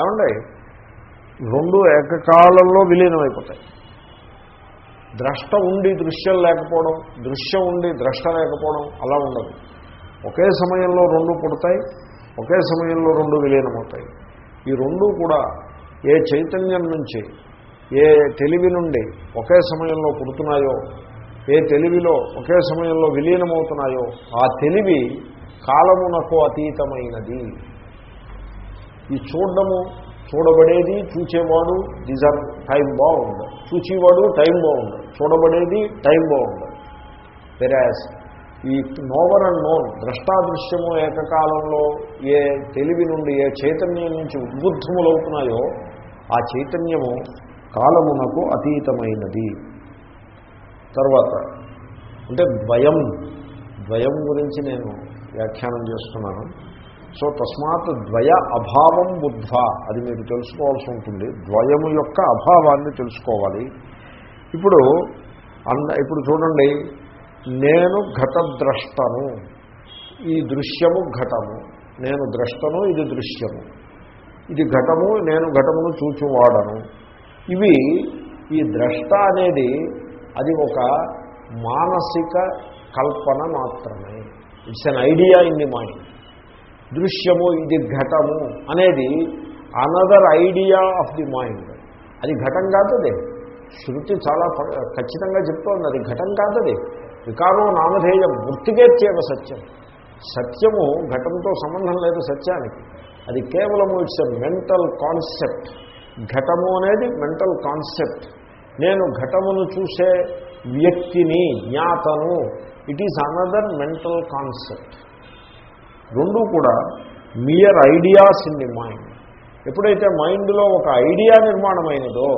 ఏమండి? రెండు ఏకకాలంలో విలీనమైపోతాయి. ద్రష్ట ఉండి దృశ్యం లేకపోవడం దృశ్యం ఉండి ద్రష్ట లేకపోవడం అలా ఉండదు. ఒకే సమయంలో రెండు పుడతాయి ఒకే సమయంలో రెండు విలీనమవుతాయి. ఈ రెండు కూడా ఏ చైతన్యం నుంచి ఏ తెలివి నుండి ఒకే సమయంలో పుడుతున్నాయో ఏ తెలివిలో ఒకే సమయంలో విలీనమవుతున్నాయో ఆ తెలివి కాలమునకు అతీతమైనది. ఈ చూడడము చూడబడేది చూచేవాడు దీస్ ఆర్ టైం బాగుంది చూచేవాడు టైం బాగుంది చూడబడేది టైం బాగుంది వెరాజ్ ఈ నోవర్ అండ్ నోన్ ద్రష్టాదృశ్యము ఏకకాలంలో ఏ తెలివి నుండి ఏ చైతన్యం నుంచి ఉద్బుద్ధములవుతున్నాయో ఆ చైతన్యము కాలమునకు అతీతమైనది. తర్వాత అంటే ద్వయం ద్వయం గురించి నేను వ్యాఖ్యానం చేస్తున్నాను. సో తస్మాత్ ద్వయ అభావం బుద్ధ. అది మీరు తెలుసుకోవాల్సి ఉంటుంది. ద్వయము యొక్క అభావాన్ని తెలుసుకోవాలి. ఇప్పుడు అన్న ఇప్పుడు చూడండి. నేను ఘటద్రష్టను. ఈ దృశ్యము ఘటము. నేను ద్రష్టను ఇది దృశ్యము. ఇది ఘటము నేను ఘటమును చూచువాడను. ఇవి ఈ ద్రష్ట అనేది అది ఒక మానసిక కల్పన మాత్రమే. It's an idea in the mind దృశ్యము ఇది ఘటము అనేది another idea of the mind అది ఘటం కాదది. శృతి చాలా ఖచ్చితంగా చెప్తోంది. అది ఘటం కాదది. వికారో నామధేయం మృతికేత్యేవ సత్యం. సత్యము ఘటంతో సంబంధం లేదు సత్యానికి. అది కేవలము ఇట్స్ ఎ మెంటల్ కాన్సెప్ట్. ఘటము అనేది మెంటల్ కాన్సెప్ట్. నేను ఘటమును చూసే వ్యక్తిని జ్ఞాతను it is another mental concept రెండు కూడా mere ideas in the mind ఎప్పుడైతే మైండ్లో ఒక ఐడియా నిర్మాణమైనదో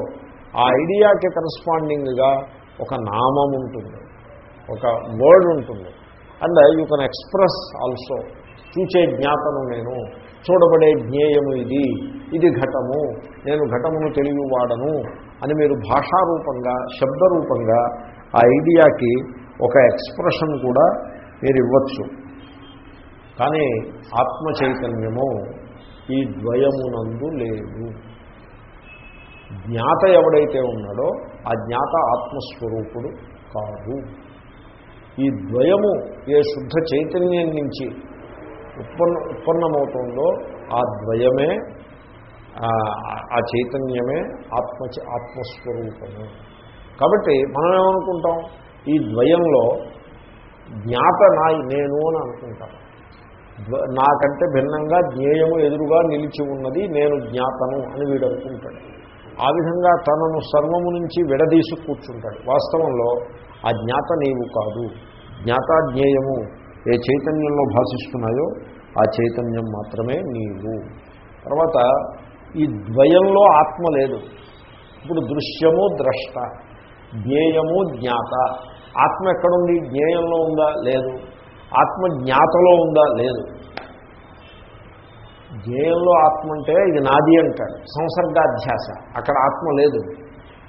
ఆ ఐడియాకి కరస్పాండింగ్గా ఒక నామం ఉంటుంది ఒక వర్డ్ ఉంటుంది. And you can express also చూచే జ్ఞాతను నేను చూడబడే జ్ఞేయము ఇది ఇది ఘటము నేను ఘటమును తెలివి వాడను అని మీరు భాషారూపంగా శబ్దరూపంగా ఆ ఐడియాకి ఒక ఎక్స్ప్రెషన్ కూడా మీరు ఇవ్వచ్చు. కానీ ఆత్మ చైతన్యము ఈ ద్వయమునందు లేదు. జ్ఞాత ఎవడైతే ఉన్నాడో ఆ జ్ఞాత ఆత్మస్వరూపుడు కాదు. ఈ ద్వయము ఏ శుద్ధ చైతన్యం నుంచి ఉత్పన్న ఉత్పన్నమవుతుందో ఆ ద్వయమే ఆ- చైతన్యమే ఆత్మ ఆత్మస్వరూపము. కాబట్టి మనం ఏమనుకుంటాం ఈ ద్వయంలో జ్ఞాత నా నేను అని అనుకుంటాం. నాకంటే భిన్నంగా జ్ఞేయము ఎదురుగా నిలిచి ఉన్నది నేను జ్ఞాతను అని వీడు అనుకుంటాడు. ఆ విధంగా తనను సర్వము నుంచి విడదీసి కూర్చుంటాడు. వాస్తవంలో ఆ జ్ఞాత నీవు కాదు. జ్ఞాత జ్ఞేయము ఏ చైతన్యంలో భాషిస్తున్నాయో ఆ చైతన్యం మాత్రమే నీవు. తర్వాత ఈ ద్వయంలో ఆత్మ లేదు. ఇప్పుడు దృశ్యము ద్రష్ట జ్ఞేయము జ్ఞాత. ఆత్మ ఎక్కడుంది? జ్ఞేయంలో ఉందా? లేదు. ఆత్మజ్ఞాతలో ఉందా? లేదు. జ్ఞేయంలో ఆత్మ అంటే ఇది నాది అంటాడు. సంసర్గాధ్యాస. అక్కడ ఆత్మ లేదు.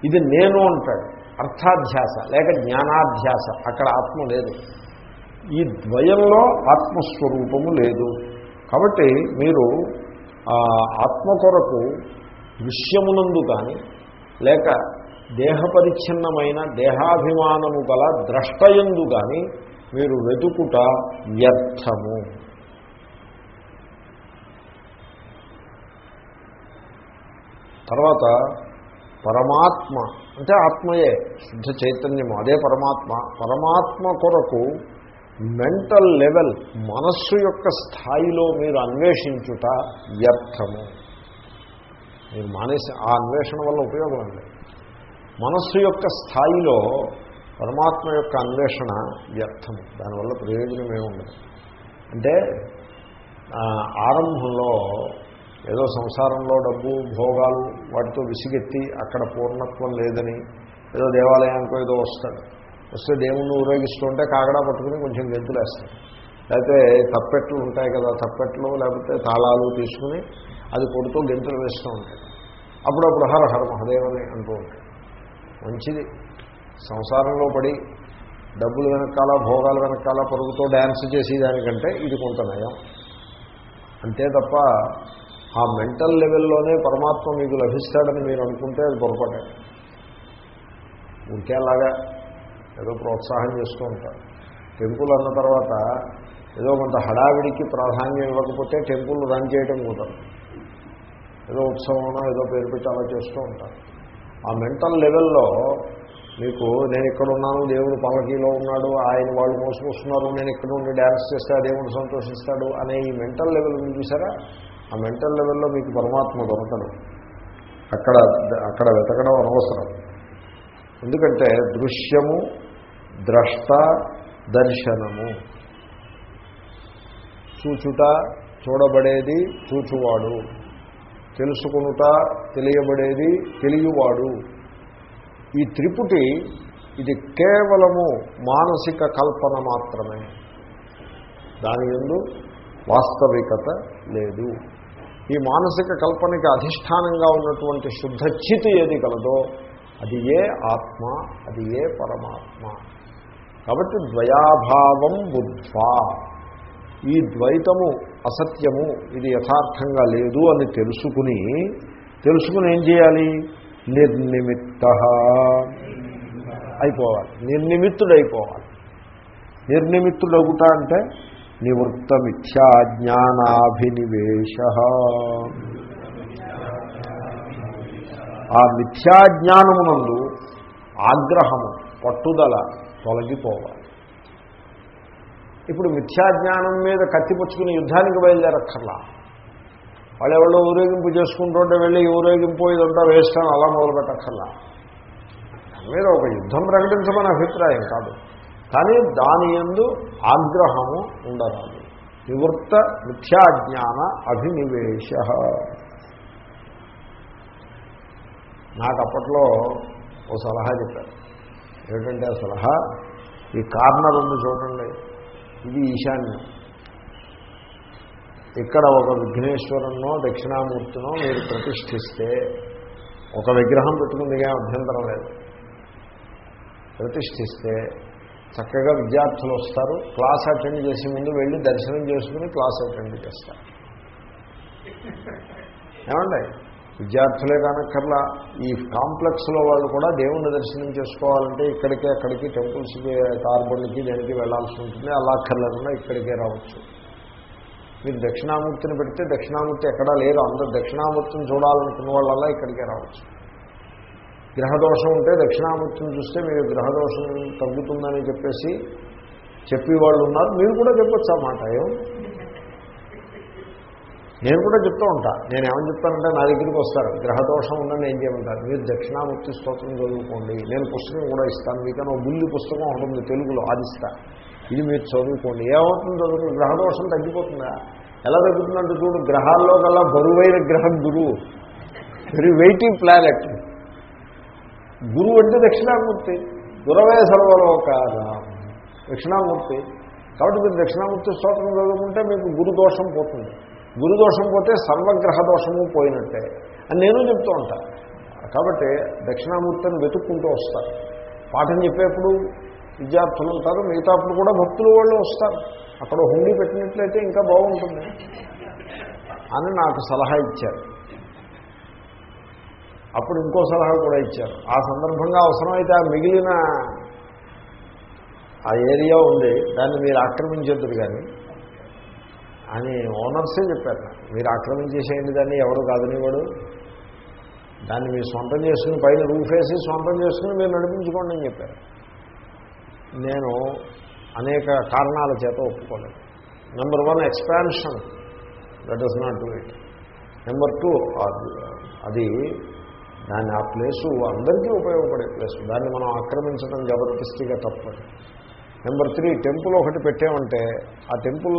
ఇది నేను అంటాడు. అర్థాధ్యాస. లేక జ్ఞానాధ్యాస. అక్కడ ఆత్మ లేదు. ఈ ద్వయంలో ఆత్మస్వరూపము లేదు. కాబట్టి మీరు ఆత్మ కొరకు దృశ్యమునందు కానీ లేక దేహపరిచ్ఛిన్నమైన దేహాభిమానము గల ద్రష్టయందు కానీ మీరు వెతుకుట వ్యర్థము. తర్వాత పరమాత్మ అంటే ఆత్మయే శుద్ధ చైతన్యము అదే పరమాత్మ. పరమాత్మ కొరకు మెంటల్ లెవెల్ మనస్సు యొక్క స్థాయిలో మీరు అన్వేషించుట వ్యర్థము. మీరు మానేసి ఆ అన్వేషణ వల్ల ఉపయోగం అండి మనస్సు యొక్క స్థాయిలో పరమాత్మ యొక్క అన్వేషణ వ్యర్థం. దానివల్ల ప్రయోజనం ఏముండదు. అంటే ఆరంభంలో ఏదో సంసారంలో డబ్బు భోగాలు వాటితో విసిగెత్తి అక్కడ పూర్ణత్వం లేదని ఏదో దేవాలయానికో ఏదో వస్తాడు. వస్తే దేవుణ్ణి ఊరేగిస్తుంటే కాగడా పట్టుకుని కొంచెం గెంతులేస్తాడు. లేకపోతే తప్పెట్లు ఉంటాయి కదా తప్పెట్లు లేకపోతే తాళాలు తీసుకుని అది కొడుతూ గెంతులు వేస్తూ ఉంటాడు. అప్పుడప్పుడు హర హర మహదేవని అంటూ ఉంటాడు. మంచిది. సంసారంలో పడి డబ్బులు వెనకాల భోగాలు వెనకాల పరుగుతో డ్యాన్స్ చేసేదానికంటే ఇది కొంత నయం. అంతే తప్ప ఆ మెంటల్ లెవెల్లోనే పరమాత్మ మీకు లభిస్తాడని మీరు అనుకుంటే అది పొరపాటే. ఇంకేలాగా ఏదో ప్రోత్సాహం చేస్తూ ఉంటారు. టెంపుల్ అన్న తర్వాత ఏదో కొంత హడావిడికి ప్రాధాన్యం ఇవ్వకపోతే టెంపుల్ రన్ చేయడం కుదరదు. ఏదో ఉత్సవం ఏదో పేరు పెట్టి అలా చేస్తూ ఉంటారు. ఆ మెంటల్ లెవెల్లో మీకు నేను ఇక్కడ ఉన్నాను దేవుడు పల్లకీలో ఉన్నాడు ఆయన వాళ్ళు మోసుకొస్తున్నారు నేను ఇక్కడ ఉండి డ్యాన్స్ చేస్తా దేవుడు సంతోషిస్తాడు అనే ఈ మెంటల్ లెవెల్ మీరు చూసారా? ఆ మెంటల్ లెవెల్లో మీకు పరమాత్మ దొరకడం. అక్కడ అక్కడ వెతకడం అనవసరం. ఎందుకంటే దృశ్యము ద్రష్ట దర్శనము. చూచుట చూడబడేది చూచువాడు. తెలుసుకునుట తెలియబడేది తెలియవాడు. ఈ త్రిపుటి ఇది కేవలము మానసిక కల్పన మాత్రమే. దాని ఎందు వాస్తవికత లేదు. ఈ మానసిక కల్పనకి అధిష్టానంగా ఉన్నటువంటి శుద్ధ చితి ఏది కలదో అది ఏ ఆత్మ అది ఏ పరమాత్మ. కాబట్టి ద్వయాభావం బుద్ధ్వా. ఈ ద్వైతము అసత్యము ఇది యథార్థంగా లేదు అని తెలుసుకుని తెలుసుకుని ఏం చేయాలి? నిర్నిమిత్త. అయిపోవాలి. నిర్నిమిత్తుడైపోవాలి. నిర్నిమిత్తుడవుట అంటే నివృత్త మిథ్యాజ్ఞానాభినివేశ ఆ మిథ్యాజ్ఞానమునందు ఆగ్రహము పట్టుదల తొలగిపోవాలి. ఇప్పుడు మిథ్యాజ్ఞానం మీద కత్తిపుచ్చుకుని యుద్ధానికి బయలుదేరక్కర్లా? వాళ్ళెవరో ఊరేగింపు చేసుకుంటుంటే వెళ్ళి ఊరేగింపు ఇదంతా వేస్తాను అలా మొదలుపెట్టక్కర్లా దాని మీద ఒక యుద్ధం ప్రకటించమని అభిప్రాయం కాదు. కానీ దాని ఎందు ఆగ్రహము ఉండరాదు. నివృత్త మిథ్యాజ్ఞాన అభినివేశ. నాకు అప్పట్లో ఓ సలహా చెప్పారు. ఏమిటంటే ఆ సలహా ఈ కార్నర్ ఉంది చూడండి. ఇది ఈశాన్యం. ఇక్కడ ఒక విఘ్నేశ్వరునో దక్షిణామూర్తినో మీరు ప్రతిష్ఠిస్తే ఒక విగ్రహం పెట్టుకుందిగా అభ్యంతరం లేదు. ప్రతిష్ఠిస్తే చక్కగా విద్యార్థులు వస్తారు క్లాస్ అటెండ్ చేసే ముందు వెళ్ళి దర్శనం చేసుకుని క్లాస్ అటెండ్ చేస్తారు. ఏమండి? విద్యార్థులే కానక్కర్లా ఈ కాంప్లెక్స్లో వాళ్ళు కూడా దేవుణ్ణి దర్శనం చేసుకోవాలంటే ఇక్కడికి అక్కడికి టెంపుల్స్కి కార్బన్కి దానికి వెళ్ళాల్సి ఉంటుంది అలా అక్కర్లేకుండా ఇక్కడికే రావచ్చు. మీరు దక్షిణామూర్తిని పెడితే దక్షిణామూర్తి ఎక్కడా లేరు అందరు దక్షిణామూర్తిని చూడాలనుకున్న వాళ్ళల్లా ఇక్కడికే రావచ్చు. గ్రహదోషం ఉంటే దక్షిణామూర్తిని చూస్తే మీరు గ్రహదోషం తగ్గుతుందని చెప్పేసి చెప్పేవాళ్ళు ఉన్నారు. మీరు కూడా చెప్పొచ్చు అన్నమాట ఏం? నేను కూడా చెప్తూ ఉంటా. నేను ఏమని చెప్తానంటే నా దగ్గరికి వస్తారు. గ్రహదోషం ఉందని ఏం చేయమంటారు? మీరు దక్షిణామూర్తి స్తోత్రం చదువుకోండి. నేను పుస్తకం కూడా ఇస్తాను. మీకన్నా బుల్లి పుస్తకం ఉంటుంది తెలుగులో ఆదిస్తా. ఇది మీరు చదువుకోండి. ఏమవుతుంది చదువు గ్రహదోషం తగ్గిపోతుందా? ఎలా తగ్గుతుందంటే చూడు గ్రహాల్లో కల్లా బరువైన గ్రహం గురువు వెరీ వెయిటింగ్ ప్లానెట్ గురువు అంటే దక్షిణామూర్తి. గురవే సర్వలోక దక్షిణామూర్తి. కాబట్టి మీరు దక్షిణామూర్తి స్తోత్రం చదువుకుంటే మీకు గురుదోషం పోతుంది. గురుదోషం పోతే సర్వగ్రహ దోషము పోయినట్టే. అని నేను చెప్తూ ఉంటాను కాబట్టి దక్షిణామూర్తిని వెతుక్కుంటూ వస్తాను పాఠం చెప్పేప్పుడు విద్యార్థులు ఉంటారు మిగతాప్పుడు కూడా భక్తులు వాళ్ళు వస్తారు. అక్కడ హుండీ పెట్టినట్లయితే ఇంకా బాగుంటుంది. అని నాకు సలహా ఇచ్చారు. అప్పుడు ఇంకో సలహా కూడా ఇచ్చారు. ఆ సందర్భంగా అవసరమైతే ఆ మిగిలిన ఆ ఏరియా ఉంది దాన్ని మీరు ఆక్రమించేద్దరు కానీ అని ఓనర్సే చెప్పారు మీరు ఆక్రమించేసేయండి దాన్ని ఎవరు కాదనివాడు. దాన్ని మీరు సొంతం చేసుకుని పైన రూఫ్ వేసి సొంతం చేసుకుని మీరు నడిపించుకోండి అని చెప్పారు. నేను అనేక కారణాల చేత ఒప్పుకోలేదు. Number one expansion that does not do it number two అది దాన్ని ఆ ప్లేసు అందరికీ ఉపయోగపడే ప్లేసు దాన్ని మనం ఆక్రమించడం జబర్దస్తిగా తప్పదు నెంబర్ త్రీ టెంపుల్ ఒకటి పెట్టామంటే ఆ టెంపుల్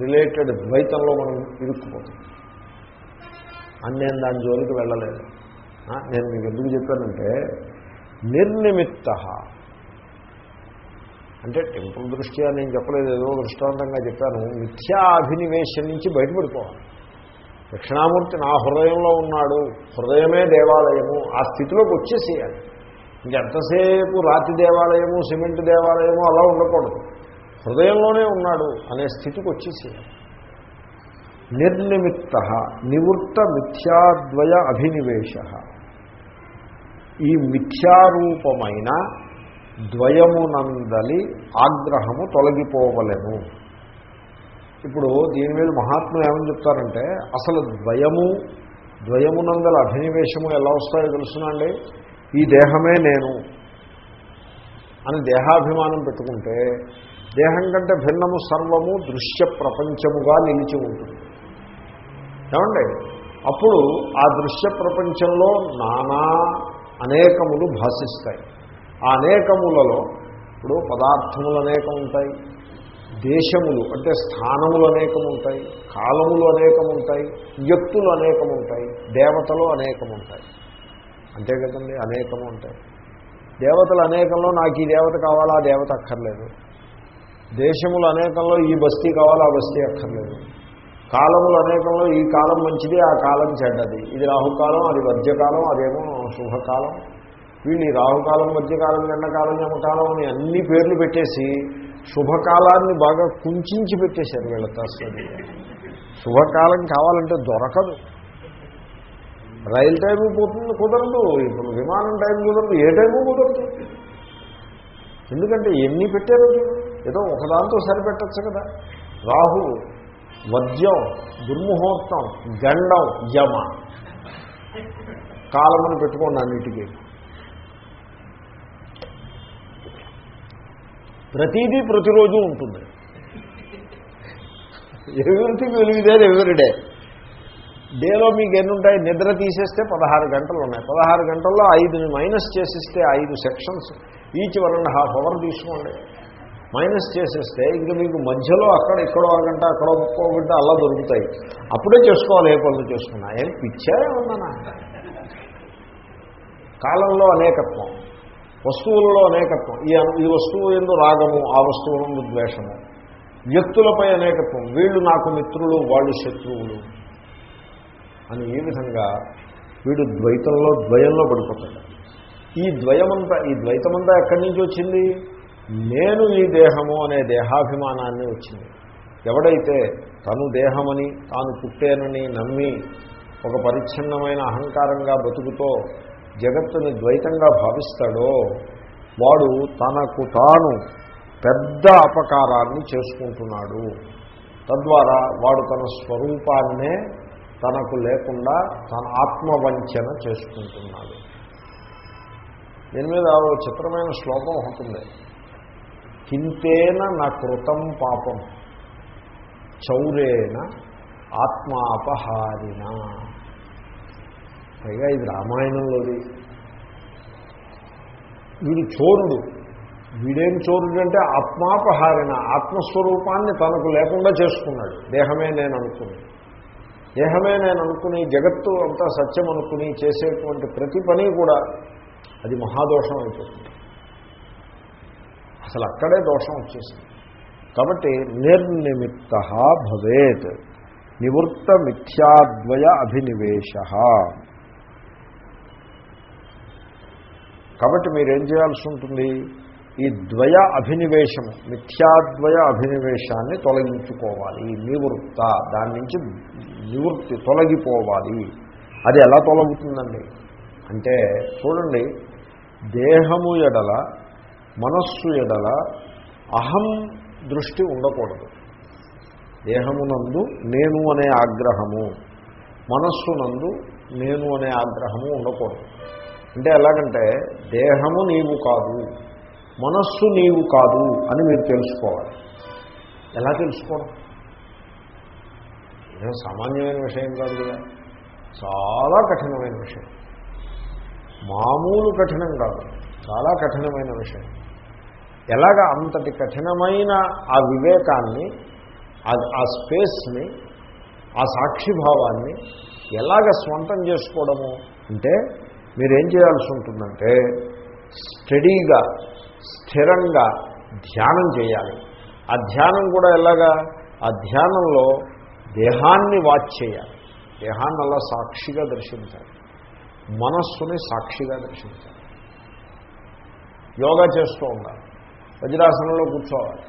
రిలేటెడ్ ద్వైతంలో మనం ఇరుక్కుపోతాం. అని నేను దాని జోలికి వెళ్ళలేదు. నేను మీకు ఎందుకు చెప్పానంటే నిర్నిమిత్త అంటే టెంపుల్ దృష్ట్యా నేను చెప్పలేదు ఏదో దృష్టాంతంగా చెప్పాను. మిథ్యాభినివేశం నుంచి బయటపడిపోవాలి. దక్షిణామూర్తి నా హృదయంలో ఉన్నాడు హృదయమే దేవాలయము ఆ స్థితిలోకి వచ్చేసేయాలి. ఇంకెంతసేపు రాతి దేవాలయము సిమెంట్ దేవాలయము అలా ఉండకూడదు. హృదయంలోనే ఉన్నాడు అనే స్థితికి వచ్చేసేయాలి. నిర్నిమిత్త నివృత్త మిథ్యాద్వయ అభినివేశ ఈ మిథ్యారూపమైన ద్వయమునందలి ఆగ్రహము తొలగిపోవలేము ఇప్పుడు దీని మీద మహాత్ములు ఏమని చెప్తారంటే అసలు ద్వయము ద్వయమునందల అభినివేశము ఎలా వస్తాయో తెలుసునండి ఈ దేహమే నేను అని దేహాభిమానం పెట్టుకుంటే దేహం కంటే భిన్నము సర్వము దృశ్య ప్రపంచముగా నిలిచి ఉంటుంది. ఏమండి? అప్పుడు ఆ దృశ్య ప్రపంచంలో నానా అనేకములు భాషిస్తాయి ఆ అనేకములలో ఇప్పుడు పదార్థములు అనేకం ఉంటాయి దేశములు అంటే స్థానములు అనేకం ఉంటాయి కాలములు అనేకం ఉంటాయి వ్యక్తులు అనేకం ఉంటాయి దేవతలు అనేకం ఉంటాయి అంతే కదండి అనేకము ఉంటాయి దేవతలు అనేకంలో నాకు ఈ దేవత కావాలా ఆ దేవత అక్కర్లేదు. దేశములు అనేకంలో ఈ బస్తీ కావాలా ఆ బస్తీ అక్కర్లేదు. కాలములు అనేకంలో ఈ కాలం మంచిది ఆ కాలం చెడ్డది. ఇది రాహుకాలం అది వర్జకాలం అదేమో శుభకాలం. వీళ్ళు ఈ రాహుకాలం మధ్యకాలం ఎండకాలం జమకాలం అని అన్ని పేర్లు పెట్టేసి శుభకాలాన్ని బాగా కుంచించి పెట్టేశారు వీళ్ళ తస్సది శుభకాలం కావాలంటే దొరకదు. రైలు టైము పోతుంది కుదరదు. ఇప్పుడు విమానం టైం కుదరదు ఏ టైము కుదరదు. ఎందుకంటే ఎన్ని పెట్టారు? ఏదో ఒకదాంతో సరిపెట్టచ్చు కదా. రాహు వద్యం దుర్ముహూర్తం గండం యమ. కాలమని పెట్టుకోండి అన్నిటికీ. ప్రతిదీ ప్రతిరోజు ఉంటుంది. ఎవ్రీథింగ్ వెలుగుదేర్ ఎవ్రీడే డేలో మీకు ఎన్ని ఉంటాయి? నిద్ర తీసేస్తే పదహారు గంటలు ఉన్నాయి. పదహారు గంటల్లో ఐదుని మైనస్ చేసిస్తే ఐదు sections each one and half hour తీసుకోండి. మైనస్ చేసేస్తే ఇంకా మీకు మధ్యలో అక్కడ ఇక్కడో గంట అక్కడో ముక్కో గంట అలా దొరుకుతాయి. అప్పుడే చేసుకోవాలి ఏ పనులు చేసుకున్నా. ఏం పిచ్చా ఏమన్నా? కాలంలో అనేకత్వం. వస్తువులలో అనేకత్వం. ఈ ఈ వస్తువు ఎందు రాగము ఆ వస్తువు ఎందు ద్వేషము. వ్యక్తులపై అనేకత్వం. వీళ్ళు నాకు మిత్రులు వాళ్ళు శత్రువులు. అని ఈ విధంగా వీడు ద్వైతంలో ద్వయంలో పడిపోతాడు. ఈ ద్వయమంతా ఈ ద్వైతమంతా ఎక్కడి నుంచి వచ్చింది? నేను ఈ దేహము అనే దేహాభిమానాన్ని వచ్చింది. ఎవడైతే తను దేహమని తాను పుట్టేనని నమ్మి ఒక పరిచ్ఛిన్నమైన అహంకారంగా బతుకుతో జగత్తుని ద్వైతంగా భావిస్తాడో వాడు తనకు తాను పెద్ద అపకారాన్ని చేసుకుంటున్నాడు. తద్వారా వాడు తన స్వరూపాన్నే తనకు లేకుండా తన ఆత్మవంచన చేసుకుంటున్నాడు. దీని మీద ఓ చిత్రమైన శ్లోకం ఉంటుంది. కింతేన నా కృతం పాపం చౌరేణ ఆత్మాపహారిణ. పైగా ఇది రామాయణంలోది. వీడు చోరుడు. వీడేం చోరుడు అంటే ఆత్మాపహారిన ఆత్మస్వరూపాన్ని తనకు లేకుండా చేసుకున్నాడు. దేహమే నేను అనుకుని. దేహమే నేను అనుకుని జగత్తు అంతా సత్యం అనుకుని చేసేటువంటి ప్రతి పని కూడా అది మహాదోషం అయిపోతుంది. అసలు అక్కడే దోషం వచ్చేసింది. కాబట్టి నిర్నిమిత్త భవేత్ నివృత్త మిథ్యాద్వయ అభినివేశ. కాబట్టి మీరేం చేయాల్సి ఉంటుంది? ఈ ద్వయ అభినివేశము మిథ్యాద్వయ అభినివేశాన్ని తొలగించుకోవాలి నివృత్త దాని నుంచి నివృత్తి తొలగిపోవాలి. అది ఎలా తొలగుతుందండి? అంటే చూడండి దేహము ఎడల మనస్సు ఎడల అహం దృష్టి ఉండకూడదు. దేహమునందు నేను అనే ఆగ్రహము మనస్సునందు నేను అనే ఆగ్రహము ఉండకూడదు. అంటే ఎలాగంటే దేహము నీవు కాదు మనస్సు నీవు కాదు అని మీరు తెలుసుకోవాలి. ఎలా తెలుసుకోవడం? ఏదో సామాన్యమైన విషయం కాదు కదా. చాలా కఠినమైన విషయం. మామూలు కఠినం కాదు చాలా కఠినమైన విషయం. ఎలాగ అంతటి కఠినమైన ఆ వివేకాన్ని ఆ స్పేస్ని ఆ సాక్షిభావాన్ని ఎలాగ స్వంతం చేసుకోవడము అంటే మీరేం చేయాల్సి ఉంటుందంటే స్టడీగా స్థిరంగా ధ్యానం చేయాలి. ఆ ధ్యానం కూడా ఎలాగా? ఆ ధ్యానంలో దేహాన్ని వాచ్ చేయాలి. దేహాన్ని అలా సాక్షిగా దర్శించాలి. మనస్సుని సాక్షిగా దర్శించాలి. యోగా చేస్తూ ఉండాలి. వజ్రాసనంలో కూర్చోవాలి.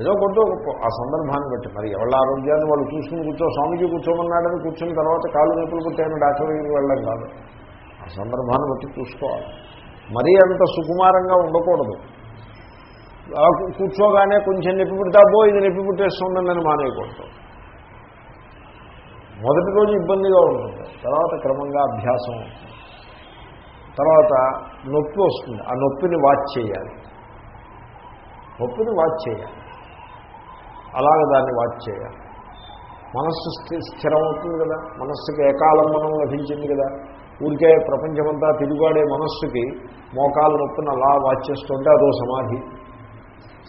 ఏదో కొంత ఆ సందర్భాన్ని బట్టి మరి ఎవరి ఆరోగ్యాన్ని వాళ్ళు చూసుకుని కూర్చో స్వామీజీ కూర్చోమన్నాడని కూర్చున్న తర్వాత కాళ్ళు నొప్పులు పుట్టాయని డాక్టర్ దగ్గరికి వెళ్ళడం కాదు. సందర్భాన్ని బట్టి చూసుకోవాలి. మరీ అంత సుకుమారంగా ఉండకూడదు. కూర్చోగానే కొంచెం నొప్పి పుడితే అబ్బో ఇది నొప్పి పుట్టేస్తుందని మానేయకూడదు. మొదటి రోజు ఇబ్బందిగా ఉంటుంది. తర్వాత క్రమంగా అభ్యాసం అవుతుంది. తర్వాత నొప్పి వస్తుంది. ఆ నొప్పిని వాచ్ చేయాలి. నొప్పిని వాచ్ చేయాలి. అలాగ దాన్ని వాచ్ చేయాలి. మనస్సు స్థిరమవుతుంది కదా. మనస్సుకి ఏకాలంబనం లభించింది కదా. ఊరికే ప్రపంచమంతా తిరుగువాడే మనస్సుకి మోకాలు నొప్పిన అలా వాచేస్తుంటే అదో సమాధి.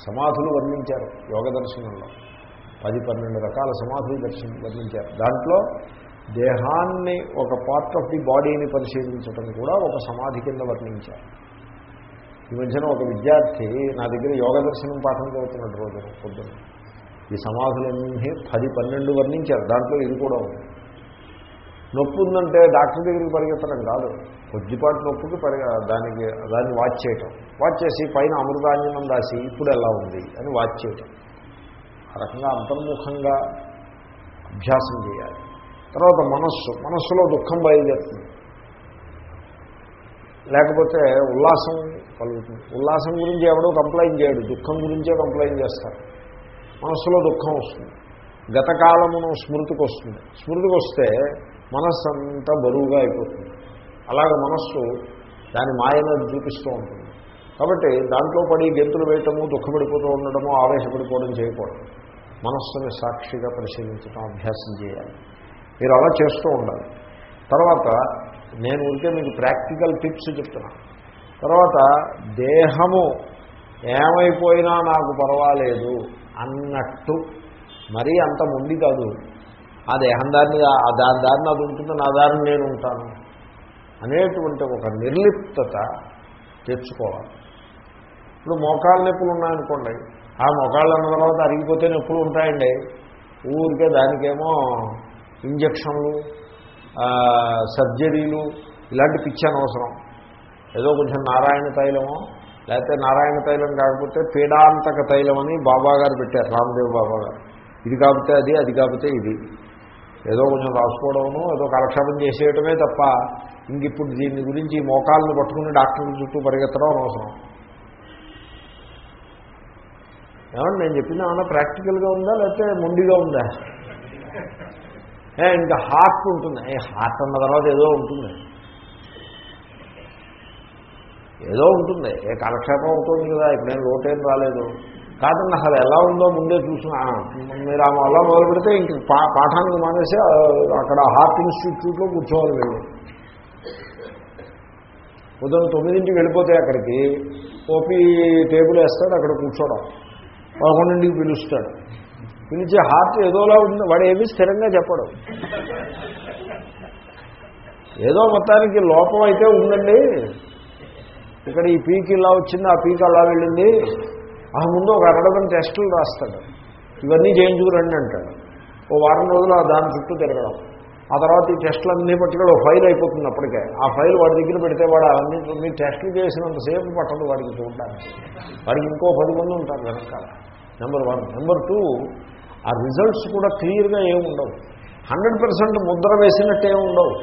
సమాధులు వర్ణించారు యోగ దర్శనంలో. పది పన్నెండు రకాల సమాధులు దర్శనం వర్ణించారు. దాంట్లో దేహాన్ని ఒక పార్ట్ ఆఫ్ ది బాడీని పరిశీలించడం కూడా ఒక సమాధి కింద వర్ణించారు. ఈ మధ్యన ఒక విద్యార్థి నా దగ్గర యోగ దర్శనం పాఠం చదువుతున్నాడు రోజు పొద్దున్న. ఈ సమాధులన్నీ పది పన్నెండు వర్ణించారు. దాంట్లో ఇది కూడా ఉంది. నొప్పి ఉందంటే డాక్టర్ దగ్గరికి పరిగెత్తడం కాదు. కొద్దిపాటి నొప్పికి పరిగ దానికి దాన్ని వాచ్ చేయటం. వాచ్ చేసి పైన అమృతాంజనం రాసి ఇప్పుడు ఎలా ఉంది అని వాచ్ చేయటం. ఆ రకంగా అంతర్ముఖంగా అభ్యాసం చేయాలి. తర్వాత మనస్సు. మనస్సులో దుఃఖం బయలుదేరుతుంది. లేకపోతే ఉల్లాసం కలుగుతుంది. ఉల్లాసం గురించి ఎవడో కంప్లైంట్ చేయడు. దుఃఖం గురించే కంప్లైంట్ చేస్తారు. మనస్సులో దుఃఖం వస్తుంది. గతకాలమును స్మృతికి వస్తుంది స్మృతికి వస్తే మనస్సు అంతా బరువుగా అయిపోతుంది. అలాగ మనస్సు దాని మాయను చూపిస్తూ ఉంటుంది. కాబట్టి దాంట్లో పడి గెంతులు వేయటము దుఃఖపడిపోతూ ఉండడము ఆవేశపడిపోవడం చేయకూడదు. మనస్సుని సాక్షిగా పరిశీలించడం అభ్యాసం చేయాలి. మీరు అలా చేస్తూ ఉండాలి. తర్వాత నేను ఉంటే మీకు ప్రాక్టికల్ టిప్స్ చెప్తున్నాను తర్వాత దేహము ఏమైపోయినా నాకు పర్వాలేదు అన్నట్టు. మరీ అంత ముందు కాదు. ఆ దేహం దారిని దాని దారిని అది ఉంటుంది నా దారిని నేను ఉంటాను. అనేటువంటి ఒక నిర్లిప్తత తెచ్చుకోవాలి. ఇప్పుడు మోకాళ్ళ నొప్పులు ఉన్నాయనుకోండి ఆ మోకాళ్ళు అన్న తర్వాత అరిగిపోతే నొప్పులు ఉంటాయండి. ఊరికే దానికేమో ఇంజక్షన్లు సర్జరీలు ఇలాంటి పిచ్చి అనవసరం. ఏదో కొంచెం నారాయణ తైలమో లేకపోతే నారాయణ తైలం కాకపోతే పీడాంతక తైలం అని బాబా గారు పెట్టారు రామ్దేవ్ బాబా గారు ఇది కాకపోతే అది అది కాకపోతే ఇది. ఏదో కొంచెం రాసుకోవడము ఏదో కాలక్షేపం చేసేయటమే తప్ప ఇంక ఇప్పుడు దీని గురించి మోకాలను పట్టుకుని డాక్టర్ల చుట్టూ పరిగెత్తడం అనవసరం. ఏమన్నా నేను చెప్పింది ఏమన్నా ప్రాక్టికల్గా ఉందా లేకపోతే మొండిగా ఉందా? ఏ, ఇంకా హార్ట్ ఉంటుంది. ఏ హార్ట్ అన్న తర్వాత ఏదో ఉంటుంది. ఏదో ఉంటుంది. ఏ కాలక్షేపం అవుతుంది కదా ఇప్పుడు నేను లోటేం రాలేదు. కాదండి అసలు ఎలా ఉందో ముందే చూసినా మీరు ఆమె అలా మొదలు పెడితే ఇంక పా పాఠానికి మానేసి అక్కడ హార్ట్ ఇన్స్టిట్యూట్లో కూర్చోవాలి వెళ్ళి ఉదయం తొమ్మిదింటికి వెళ్ళిపోతే అక్కడికి ఓపీ టేబుల్ వేస్తాడు అక్కడ కూర్చోవడం పదకొండింటికి పిలుస్తాడు. పిలిచే హార్ట్ ఏదోలా ఉంది వాడు ఏమీ స్థిరంగా చెప్పడు. ఏదో మొత్తానికి లోపం అయితే ఉందండి. ఇక్కడ ఈ పీక్ ఇలా వచ్చింది ఆ పీక్ అలా వెళ్ళింది. ఆ ముందు ఒక అరడదని టెస్టులు రాస్తాడు. ఇవన్నీ చేయించుకురండి అంటాడు. ఓ వారం రోజులు ఆ దాని చుట్టూ తిరగడం. ఆ తర్వాత ఈ టెస్టులు అన్నీ పట్టుకొని ఒక ఫైల్ అయిపోతుంది అప్పటికే. ఆ ఫైల్ వాడి దగ్గర పెడితే వాడు అవన్నీ మీ టెస్టులు చేసినంతసేపు పట్టదు వాడికి చూడడానికి. వాడికి ఇంకో పది మంది ఉంటారు వెనకాల నెంబర్ వన్ నెంబర్ టూ ఆ రిజల్ట్స్ కూడా క్లియర్గా ఏముండవు హండ్రెడ్ పర్సెంట్ ముద్ర వేసినట్టు ఏమి ఉండవు.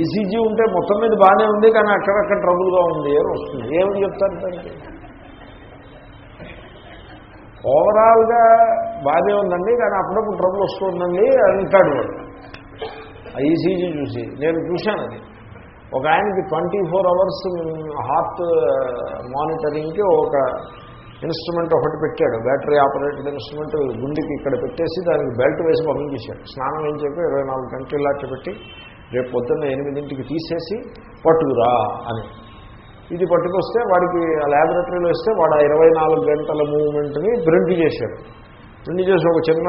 ఈసీజీ ఉంటే మొత్తం మీద బాగానే ఉంది కానీ అక్కడక్కడ ట్రబుల్గా ఉంది అని వస్తుంది. ఏమని చెప్తారు దానికి? ఓవరాల్గా బాగానే ఉందండి కానీ అప్పుడప్పుడు ట్రబుల్ వస్తుందండి అంటాడు వాడు. ఆ ఈసీజీ చూసి. నేను చూశాను అది. ఒక ఆయనకి ట్వంటీ ఫోర్ అవర్స్ హార్ట్ మానిటరింగ్కి ఒక ఇన్స్ట్రుమెంట్ ఒకటి పెట్టాడు. బ్యాటరీ ఆపరేటెడ్ ఇన్స్ట్రుమెంట్ గుండెకి ఇక్కడ పెట్టేసి దానికి బెల్ట్ వేసి పంపించేశాడు స్నానం ఏం చెప్పి ఇరవై నాలుగు గంటలు ఇలాంటి పెట్టి రేపు పొద్దున్న ఎనిమిదింటికి తీసేసి పట్టుకురా అని. ఇది పట్టుకొస్తే వాడికి ఆ ల్యాబొరేటరీలో ఇస్తే వాడు ఆ ఇరవై నాలుగు గంటల మూమెంట్ని ప్రింట్ చేశాడు. ప్రింట్ చేసి ఒక చిన్న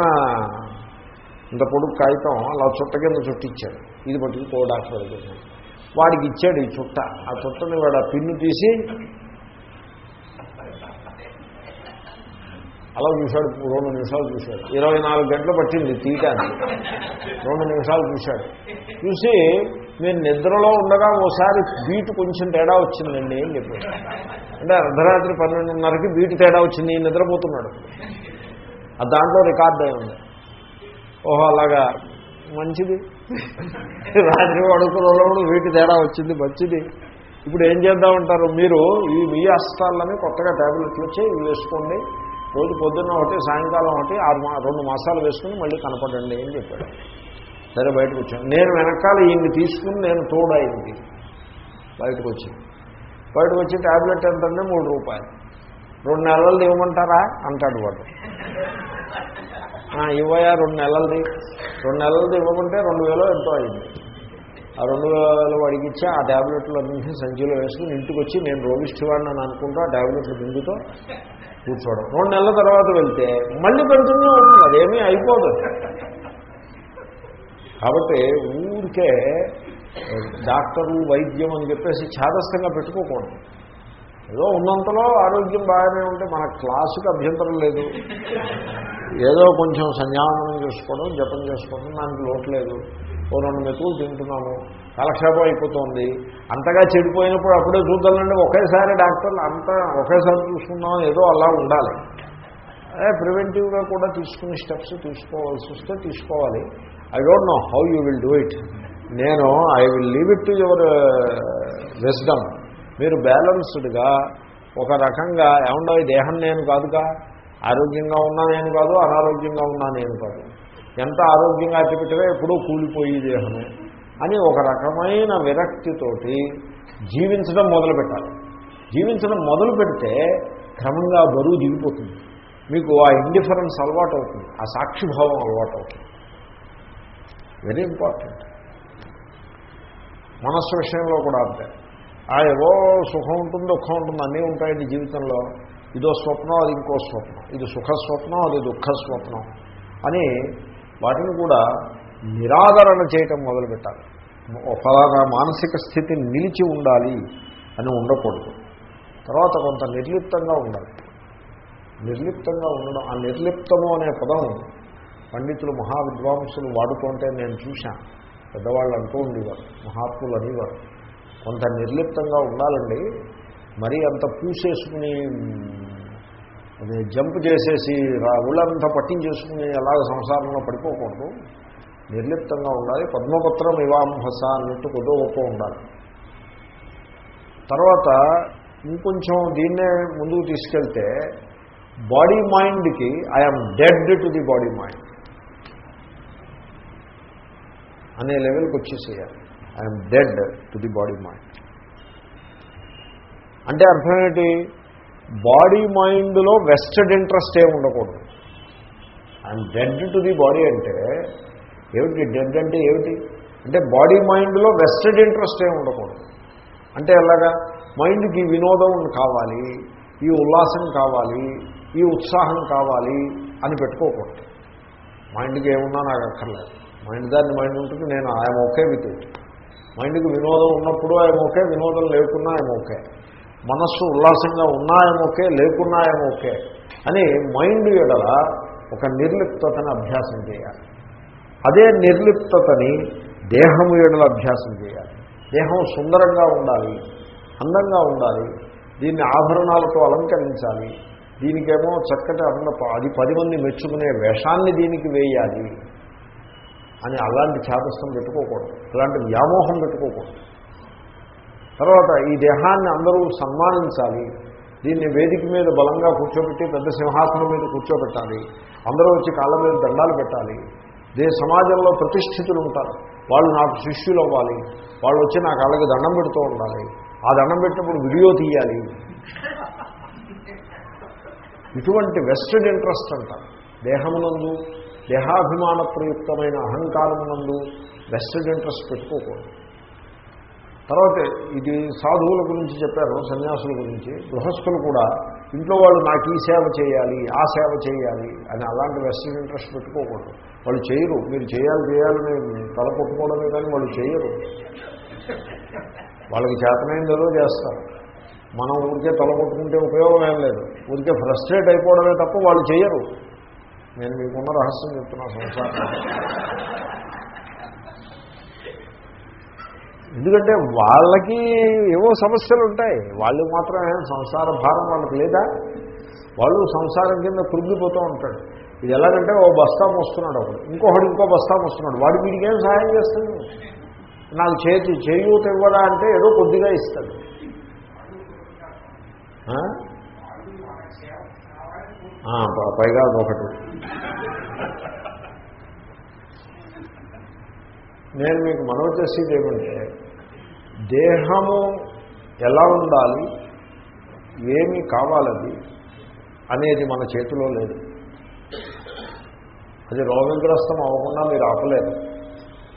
ఇంత పొడుగు కాగితం అలా చుట్ట కింద చుట్టిచ్చాడు. ఇది పట్టుకు కో డాక్టర్ వాడికి ఇచ్చాడు ఈ చుట్ట. ఆ చుట్టని వాడు ఆ పిన్ను తీసి అలా చూశాడు రెండు నిమిషాలు చూశాడు. ఇరవై నాలుగు గంటలు పట్టింది తీయటానికి. రెండు నిమిషాలు చూశాడు. చూసి మీరు నిద్రలో ఉండగా ఓసారి బీటు కొంచెం తేడా వచ్చిందండి అని చెప్పాడు. అంటే అర్ధరాత్రి పన్నెండున్నరకి బీటు తేడా వచ్చింది ఈయన నిద్రపోతున్నాడు. అది దాంట్లో రికార్డ్ అయి ఉంది. ఓహో అలాగా. మంచిది. రాత్రి అడుగులలో వీటి తేడా వచ్చింది మంచిది. ఇప్పుడు ఏం చేద్దామంటారు మీరు ఈ మీ అస్తాలని కొత్తగా ట్యాబ్లెట్లు వచ్చి ఇవి వేసుకోండి. రోజు పొద్దున్న ఒకటి సాయంకాలం ఒకటి ఆరు మా రెండు మాసాలు వేసుకుని మళ్ళీ కనపడండి అని చెప్పాడు. సరే బయటకు వచ్చాను. నేను వెనకాల ఈయన్ని తీసుకుని నేను తోడైంది బయటకు వచ్చి బయటకు వచ్చి ట్యాబ్లెట్ ఎంతంటే మూడు రూపాయలు. రెండు నెలలు ఇవ్వమంటారా? అంటాడు వాడు. ఇవ్వయా? రెండు నెలలది రెండు నెలలది ఇవ్వమంటే రెండు వేలో ఎంతో అయింది. ఆ రెండు వేలు వాడికి ఇచ్చి ఆ ట్యాబ్లెట్లు అన్నింటినీ సంచిలో వేసుకుని ఇంటికి వచ్చి నేను రోగిష్టివాడిని అని అనుకుంటూ ఆ ట్యాబ్లెట్లు బిందుతో కూర్చోవడం. రెండు నెలల తర్వాత వెళ్తే మళ్ళీ కంటిన్యూ అవుతుంది అదేమీ అయిపోదు. కాబట్టి ఊరికే డాక్టరు వైద్యం అని చెప్పేసి ఛాదస్థంగా పెట్టుకోకూడదు. ఏదో ఉన్నంతలో ఆరోగ్యం బాగానే ఉంటే మన క్లాసుకి అభ్యంతరం లేదు. ఏదో కొంచెం సంధ్యావనం చేసుకోవడం జపం చేసుకోవడం దానికి లోటు లేదు. ఓ రెండు మెతులు తింటున్నాము కాలక్షేపం అయిపోతుంది. అంతగా చెడిపోయినప్పుడు అప్పుడే చూద్దామండి ఒకేసారి డాక్టర్లు అంతా ఒకేసారి చూసుకుందాం ఏదో అలా ఉండాలి. అదే ప్రివెంటివ్గా కూడా తీసుకునే స్టెప్స్ తీసుకోవాల్సి వస్తే తీసుకోవాలి. I don't know how you will do it నేను I will leave it to your wisdom మీరు బ్యాలెన్స్డ్గా ఒక రకంగా ఏమన్నా ఈ దేహం నేను కాదుగా ఆరోగ్యంగా ఉన్నా నేను కాదు అనారోగ్యంగా ఉన్నా నేను కాదు. ఎంత ఆరోగ్యంగా అట్టిపెట్టవే ఎప్పుడూ కూలిపోయి దేహమే అని ఒక రకమైన విరక్తితోటి జీవించడం మొదలు పెట్టాలి జీవించడం మొదలు పెడితే క్రమంగా బరువు దిగిపోతుంది. మీకు ఆ ఇండిఫరెన్స్ అలవాటు అవుతుంది ఆ సాక్షిభావం అలవాటు అవుతుంది వెరీ ఇంపార్టెంట్. మనస్సు విషయంలో కూడా అంతే. ఆ ఏవో సుఖం ఉంటుంది దుఃఖం ఉంటుంది అన్నీ ఉంటాయండి జీవితంలో. ఇదో స్వప్నం అది ఇంకో స్వప్నం. ఇది సుఖ స్వప్నం అది దుఃఖ స్వప్నం అని వాటిని కూడా నిరాదరణ చేయటం మొదలుపెట్టాలి. ఫలానా మానసిక స్థితి నిలిచి ఉండాలి అని ఉండకూడదు. తర్వాత కొంత నిర్లిప్తంగా ఉండాలి. నిర్లిప్తంగా ఉండడం ఆ నిర్లిప్తము అనే పదం పండితులు మహా విద్వాంసులు వాడుతుంటే నేను చూశాను పెద్దవాళ్ళు అంటూ ఉండేవారు మహాత్ములు అనేవారు. కొంత నిర్లిప్తంగా ఉండాలండి మరీ అంత పూసేసుకుని అదే జంప్ చేసేసి ఉళ్ళంతా పట్టించేసుకుని అలాగ సంసారంలో పడిపోకూడదు. నిర్లిప్తంగా ఉండాలి పద్మపత్రం ఇవాంహస అన్నట్టు కొద్దో గొప్ప ఉండాలి. తర్వాత ఇంకొంచెం దీన్నే ముందుకు తీసుకెళ్తే బాడీ మైండ్కి I'm dead to the body mind. అనే లెవెల్కి వచ్చేసేయాలి. I'm dead to the body mind అంటే అర్థం ఏంటి? బాడీ మైండ్లో వెస్టెడ్ ఇంట్రెస్ట్ ఏమి ఉండకూడదు. I'm dead to the body అంటే ఏమిటి? డెడ్ అంటే ఏమిటి? అంటే బాడీ మైండ్లో వెస్టెడ్ ఇంట్రెస్ట్ ఏమి ఉండకూడదు. అంటే ఎలాగా? మైండ్కి వినోదం కావాలి ఈ ఉల్లాసం కావాలి ఈ ఉత్సాహం కావాలి అని పెట్టుకోకూడదు. మైండ్కి ఏమున్నా నాకు అక్కర్లేదు. మైండ్ దాన్ని మైండ్ ఉంటుంది నేను ఆయన ఓకే విత్ ఇట్. మైండ్కి వినోదం ఉన్నప్పుడు ఆయన ఓకే వినోదం లేకున్నా ఆయన ఓకే. మనస్సు ఉల్లాసంగా ఉన్నా ఆయన ఓకే లేకున్నా ఆయన ఓకే అని మైండ్ ఎడల ఒక నిర్లిప్తతని అభ్యాసం చేయాలి. అదే నిర్లిప్తతని దేహము ఎడల అభ్యాసం చేయాలి. దేహం సుందరంగా ఉండాలి అందంగా ఉండాలి దీన్ని ఆభరణాలతో అలంకరించాలి దీనికేమో చక్కటి అన్న అది పది మంది మెచ్చుకునే వేషాన్ని దీనికి వేయాలి. అని అలాంటి చేతస్థం పెట్టుకోకూడదు. అలాంటి వ్యామోహం పెట్టుకోకూడదు. తర్వాత ఈ దేహాన్ని అందరూ సన్మానించాలి. దీన్ని వేదిక మీద బలంగా కూర్చోబెట్టి పెద్ద సింహాసనం మీద కూర్చోబెట్టాలి. అందరూ వచ్చి కాళ్ళ మీద దండాలు పెట్టాలి. దే సమాజంలో ప్రతిష్ఠితులు ఉంటారు. వాళ్ళు నాకు శిష్యులు అవ్వాలి వాళ్ళు వచ్చి నా కాళ్ళకి దండం పెడుతూ ఉండాలి. ఆ దండం పెట్టినప్పుడు వీడియో తీయాలి. ఇటువంటి వెస్టెడ్ ఇంట్రెస్ట్ అంటారు దేహమునందు దేహాభిమాన ప్రయుక్తమైన అహంకారమునందు వెస్టెడ్ ఇంట్రెస్ట్ పెట్టుకోకూడదు. తర్వాత ఇది సాధువుల గురించి చెప్పారు సన్యాసుల గురించి. గృహస్థులు కూడా ఇంట్లో వాళ్ళు నాకు ఈ సేవ చేయాలి ఆ సేవ చేయాలి అని అలాంటి వెస్టర్న్ ఇంట్రెస్ట్ పెట్టుకోకూడదు. వాళ్ళు చేయరు. మీరు చేయాలి చేయాలని తల కొట్టుకోవడమే కానీ వాళ్ళు చేయరు. వాళ్ళకి చేతనైంది చేస్తారు. మనం ఊరికే తల కొట్టుకుంటే ఉపయోగం ఏం లేదు. ఊరికే ఫ్రస్ట్రేట్ అయిపోవడమే తప్ప వాళ్ళు చేయరు. నేను మీకున్న రహస్యం చెప్తున్నా సంసారం. ఎందుకంటే వాళ్ళకి ఏవో సమస్యలు ఉంటాయి. వాళ్ళు మాత్రమే సంసార భారం వాళ్ళకి లేదా? వాళ్ళు సంసారం కింద కృంగిపోతూ ఉంటాడు ఇది ఎలాగంటే ఓ బస్తా మోస్తున్నాడు ఒకడు. ఇంకొకడు ఇంకో బస్తా మోస్తున్నాడు. వాడు వీడికేం సహాయం చేస్తుంది నాకు చేతి చేయూత ఇవ్వడా అంటే ఏదో కొద్దిగా ఇస్తాడు. పైగా అదొకటి. నేను మీకు మనవి చేసేది ఏమంటే దేహము ఎలా ఉండాలి ఏమి కావాలది అనేది మన చేతిలో లేదు. అది రోగగ్రస్తం అవ్వకుండా మీరు ఆపలేరు.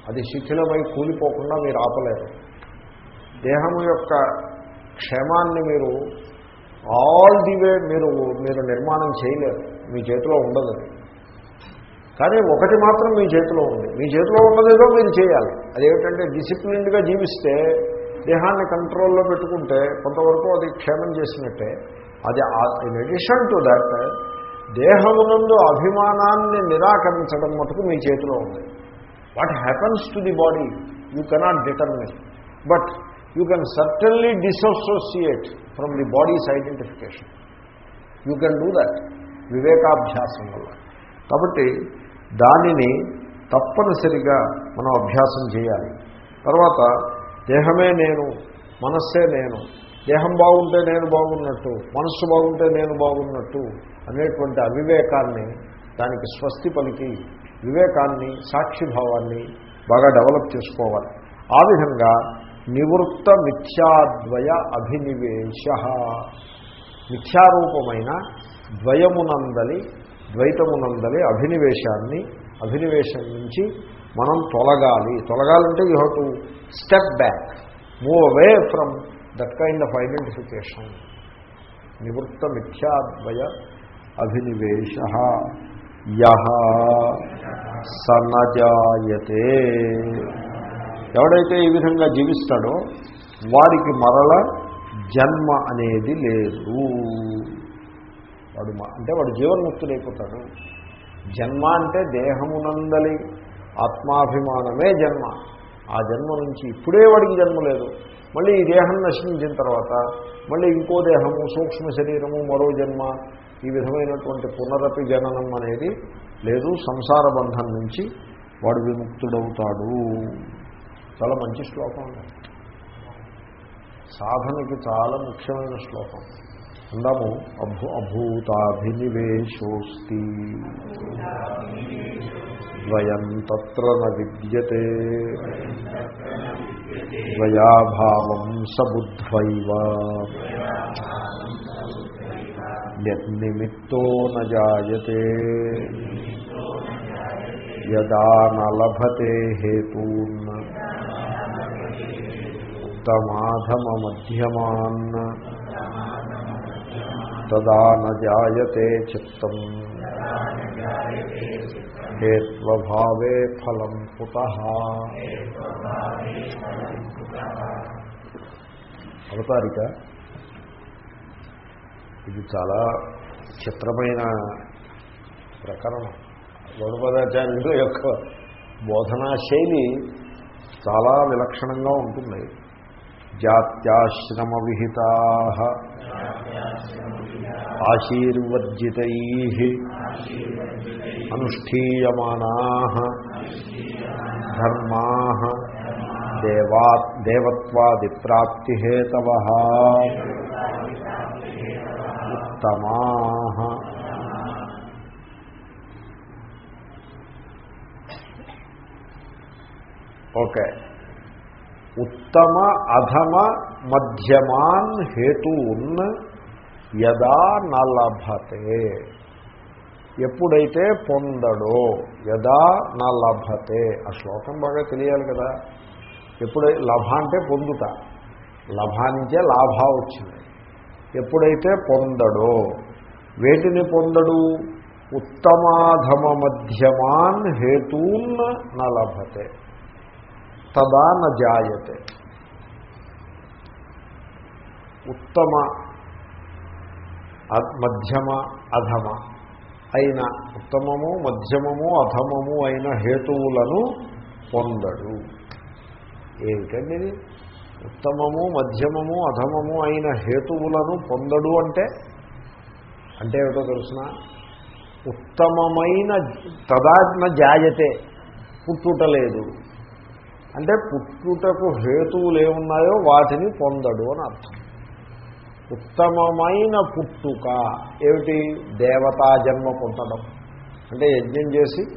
అది శిథిలమై కూలిపోకుండా మీరు ఆపలేరు. దేహం యొక్క క్షేమాన్ని మీరు ఆల్ ది వే మీరు మీరు నిర్మాణం చేయలేరు. మీ చేతిలో ఉండదు. కానీ ఒకటి మాత్రం మీ చేతిలో ఉంది. మీ చేతిలో ఉన్నదేదో మీరు చేయాలి. అదేమిటంటే డిసిప్లిన్డ్గా జీవిస్తే దేహాన్ని కంట్రోల్లో పెట్టుకుంటే కొంతవరకు అది క్షేమం చేసినట్టే. అది ఇన్ అడిషన్ టు దట్ దేహమునందు అభిమానాన్ని నిరాకరించడం మటుకు మీ చేతిలో ఉంది. What happens to the body you cannot determine but you can certainly dissociate from the body's identification you can do that వివేకాభ్యాసం వల్ల. కాబట్టి దానిని తప్పనిసరిగా మనం అభ్యాసం చేయాలి. తర్వాత దేహమే నేను మనస్సే నేను దేహం బాగుంటే నేను బాగున్నట్టు మనస్సు బాగుంటే నేను బాగున్నట్టు అనేటువంటి అవివేకాన్ని దానికి స్వస్తి పలికి వివేకాన్ని సాక్షిభావాన్ని బాగా డెవలప్ చేసుకోవాలి. ఆ విధంగా నివృత్త మిథ్యాద్వయ అభినివేశ మిథ్యారూపమైన ద్వయమునందలి ద్వైతమునందలి అభినివేశాన్ని అభినివేశం నుంచి మనం తొలగాలి. తొలగాలంటే you have to step back move away from that kind of identification నివృత్త మిథ్యాద్వయ అభినివేశ. యహ సనజాయతే. ఎవడైతే ఈ విధంగా జీవిస్తాడో వారికి మరల జన్మ అనేది లేదు. వాడు మ- అంటే వాడు జీవన్ముక్తుడైపోతాడు. జన్మ అంటే దేహమునందలి ఆత్మాభిమానమే జన్మ. ఆ జన్మ నుంచి ఇప్పుడే వాడికి జన్మ లేదు. మళ్ళీ ఈ దేహం నశించిన తర్వాత మళ్ళీ ఇంకో దేహము సూక్ష్మ శరీరము మరో జన్మ ఈ విధమైనటువంటి పునరపి జననం అనేది లేదు. సంసార బంధం నుంచి వాడు విముక్తుడవుతాడు. చాలా మంచి శ్లోకం. సాధనకి చాలా ముఖ్యమైన శ్లోకం. అందాము. అభూ అభూతాభినివేశోస్తి. ద్వయం తత్ర విద్యతే. ద్వయాభావం సబుద్ధ్వైవ. యన్నిమిత్తో నాయతే జాయతే. యదా న లభతే హేతూన్. ఉత్తమాధమమధ్యమాన్. తదా న జాయతే చిత్తం. హేత్వభావే ఫలం కుత అవతారిక. ఇది చాలా చిత్రమైన ప్రకరణం. గౌడపదాచార్యుల యొక్క బోధనా శైలి చాలా విలక్షణంగా ఉంటుంది. జాత్యాశ్రమ విహితా ఆశీర్వర్జితై అనుష్ఠీయమానా ధర్మా దేవా దేవత్వాదిప్రాప్తిహేతవ ఉత్తమా ఓకే. ఉత్తమ అధమ మధ్యమాన్ హేతూన్ యదా నలభతే. ఎప్పుడైతే పొందడో యదా నలభతే. ఆ శ్లోకం బాగా తెలియాలి కదా. ఎప్పుడై లభ అంటే పొందుట. లభానించే లాభ వచ్చింది. ఎప్పుడైతే పొందడో వేటిని పొందడు? ఉత్తమాధమ మధ్యమాన్ హేతూన్ నలభతే. తదా న జాయతే ఉత్తమ మధ్యమ అధమ. అయిన ఉత్తమము మధ్యమము అధమము అయిన హేతువులను పొందడు. ఏమిటండి ఉత్తమము మధ్యమము అధమము అయిన హేతువులను పొందడు అంటే? అంటే ఏమిటో తెలుసిన? ఉత్తమమైన తదాత్మ జాయతే పుట్టుట లేదు. అంటే పుట్టుటకు హేతువులు ఏమున్నాయో వాటిని పొందడు అని అర్థం. ఉత్తమమైన పుట్టుక. ఏమిటి? దేవతా జన్మ పొందడం అంటే యజ్ఞం చేసి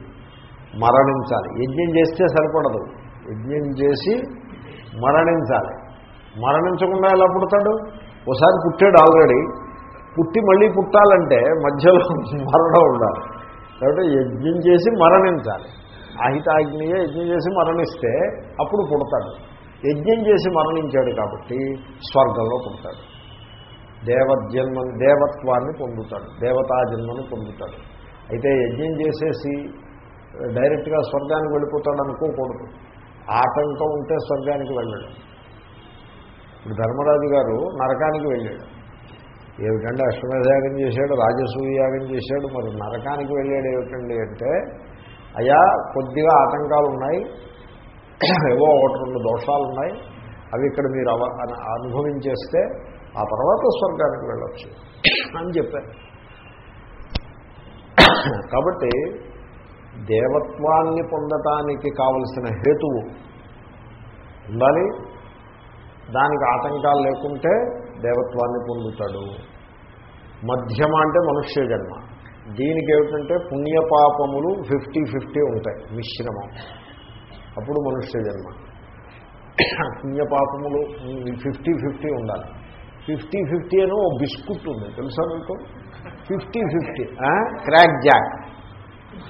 మరణించాలి. యజ్ఞం చేస్తే సరిపడదు. యజ్ఞం చేసి మరణించాలి. మరణించకుండా ఎలా పుడతాడు? ఒకసారి పుట్టాడు ఆల్రెడీ. పుట్టి మళ్ళీ పుట్టాలంటే మధ్యలో మరణం ఉండాలి. కాబట్టి యజ్ఞం చేసి మరణించాలి. అహితాగ్నియే యజ్ఞం చేసి మరణిస్తే అప్పుడు పుడతాడు. యజ్ఞం చేసి మరణించాడు కాబట్టి స్వర్గంలో పుడతాడు. దేవజన్మ దేవత్వాన్ని పొందుతాడు దేవతా జన్మను పొందుతాడు. అయితే యజ్ఞం చేసేసి డైరెక్ట్గా స్వర్గానికి వెళ్ళిపోతాడు అనుకోకూడదు. ఆటంకం ఉంటే స్వర్గానికి వెళ్ళాడు. ఇప్పుడు ధర్మరాజు గారు నరకానికి వెళ్ళాడు. ఏమిటంటే అశ్వమేధయాగం చేశాడు రాజసూయాగం చేశాడు మరి నరకానికి వెళ్ళాడు ఏమిటండి అంటే అయా కొద్దిగా ఆటంకాలు ఉన్నాయి ఏవో ఒకటి రెండు దోషాలు ఉన్నాయి అవి ఇక్కడ మీరు అవ అనుభవించేస్తే ఆ తర్వాత స్వర్గానికి వెళ్ళొచ్చు అని చెప్పారు. కాబట్టి దేవత్వాన్ని పొందటానికి కావలసిన హేతువు ఉండాలి. దానికి ఆటంకాలు లేకుంటే దేవత్వాన్ని పొందుతాడు. మధ్యమ అంటే మనుష్య జన్మ. దీనికి ఏమిటంటే పుణ్యపాపములు ఫిఫ్టీ ఫిఫ్టీ ఉంటాయి మిశ్రమం. అప్పుడు మనుష్య జన్మ. పుణ్యపాపములు ఫిఫ్టీ ఫిఫ్టీ ఉండాలి. ఫిఫ్టీ ఫిఫ్టీ అని ఓ బిస్కుట్ ఉంది. తెలుసా మీకు? Fifty fifty. Crack jack.